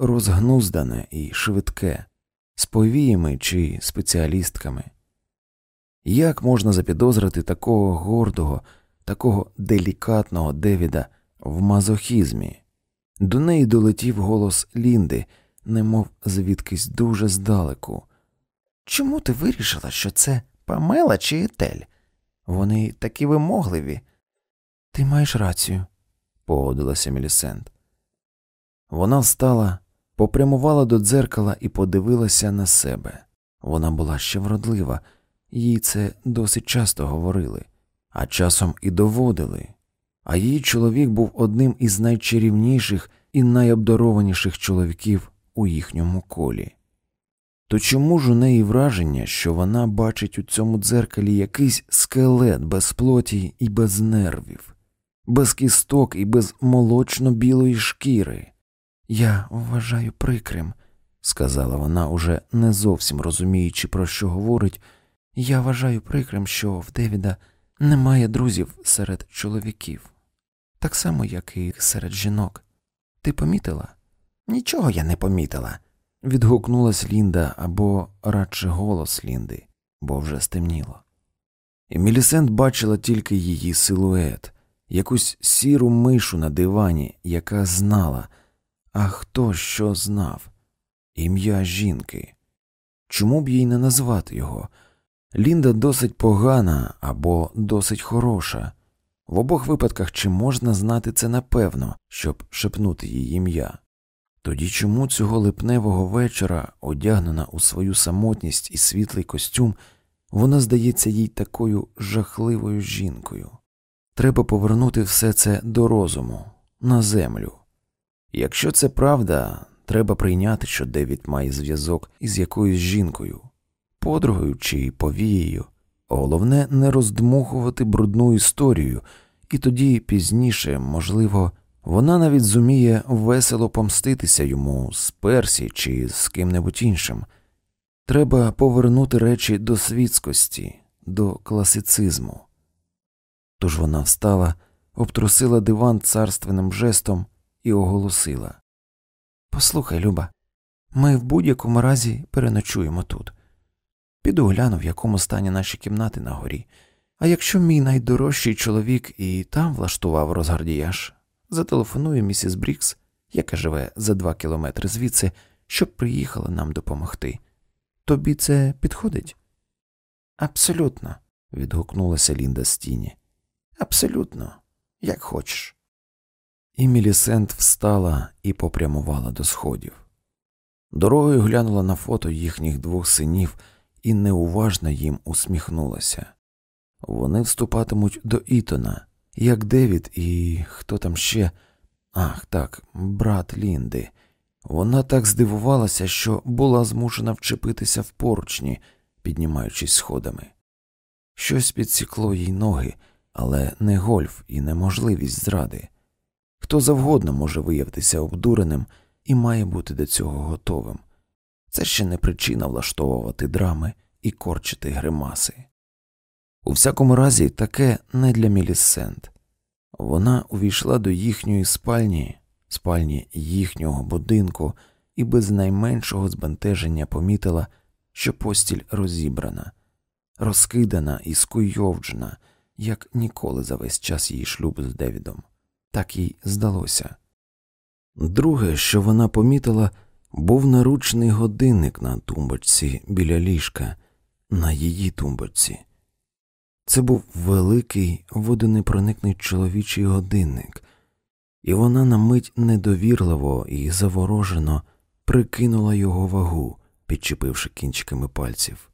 розгнуздане і швидке, з повіями чи спеціалістками. Як можна запідозрити такого гордого, такого делікатного Девіда в мазохізмі? До неї долетів голос Лінди, немов звідкись дуже здалеку. Чому ти вирішила, що це Памела чи Етель? Вони такі вимогливі. Ти маєш рацію, погодилася Мілісент. Вона встала, попрямувала до дзеркала і подивилася на себе. Вона була ще вродлива, їй це досить часто говорили, а часом і доводили. А її чоловік був одним із найчарівніших і найобдарованіших чоловіків у їхньому колі. То чому ж у неї враження, що вона бачить у цьому дзеркалі якийсь скелет без плоті і без нервів, без кісток і без молочно білої шкіри? Я вважаю прикрим, сказала вона, уже не зовсім розуміючи, про що говорить. Я вважаю прикрим, що в Девіда немає друзів серед чоловіків, так само, як і серед жінок. Ти помітила? Нічого я не помітила. Відгукнулась Лінда або радше голос Лінди, бо вже стемніло. І Мілісент бачила тільки її силует, якусь сіру мишу на дивані, яка знала, а хто що знав ім'я жінки. Чому б їй не назвати його? Лінда досить погана або досить хороша. В обох випадках чи можна знати це напевно, щоб шепнути її ім'я? Тоді чому цього липневого вечора, одягнена у свою самотність і світлий костюм, вона здається їй такою жахливою жінкою? Треба повернути все це до розуму, на землю. Якщо це правда, треба прийняти, що Девід має зв'язок із якоюсь жінкою, подругою чи повією. Головне не роздмухувати брудну історію, і тоді пізніше, можливо, вона навіть зуміє весело помститися йому з Персі чи з ким-небудь іншим. Треба повернути речі до світськості, до класицизму. Тож вона встала, обтрусила диван царственним жестом і оголосила Послухай, Люба, ми в будь-якому разі переночуємо тут. Піду гляну, в якому стані наші кімнати на горі. А якщо мій найдорожчий чоловік і там влаштував розгардіяж, зателефоную місіс Брікс, яка живе за два кілометри звідси, щоб приїхала нам допомогти. Тобі це підходить? Абсолютно, відгукнулася Лінда з тіні. Абсолютно, як хочеш. І Мілісент встала і попрямувала до сходів. Дорогою глянула на фото їхніх двох синів і неуважно їм усміхнулася. Вони вступатимуть до Ітона, як Девід і хто там ще. Ах, так, брат Лінди. Вона так здивувалася, що була змушена вчепитися в поручні, піднімаючись сходами. Щось підсікло їй ноги, але не гольф і неможливість зради. Хто завгодно може виявитися обдуреним і має бути до цього готовим. Це ще не причина влаштовувати драми і корчити гримаси. У всякому разі, таке не для Мілісент. Вона увійшла до їхньої спальні, спальні їхнього будинку, і без найменшого збентеження помітила, що постіль розібрана, розкидана і скуйовджена, як ніколи за весь час її шлюбу з Девідом. Так їй здалося. Друге, що вона помітила, був наручний годинник на тумбочці біля ліжка, на її тумбочці. Це був великий водонепроникний чоловічий годинник, і вона на мить недовірливо і заворожено прикинула його вагу, підчепивши кінчиками пальців,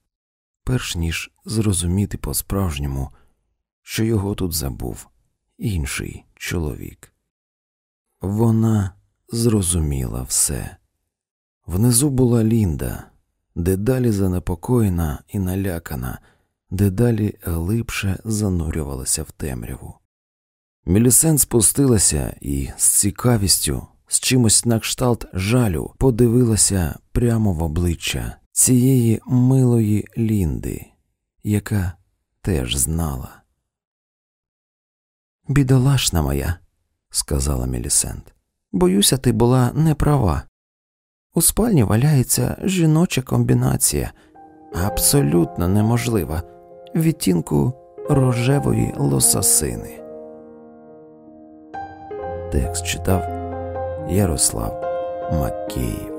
перш ніж зрозуміти по справжньому, що його тут забув інший чоловік. Вона зрозуміла все. Внизу була Лінда, дедалі занепокоєна і налякана дедалі глибше занурювалася в темряву. Мілісен спустилася і з цікавістю, з чимось на кшталт жалю, подивилася прямо в обличчя цієї милої Лінди, яка теж знала. Бідолашна моя, сказала Мілісент, боюся, ти була не права. У спальні валяється жіноча комбінація, абсолютно неможлива, відтінку рожевої лососини. Текст читав Ярослав Макеїв.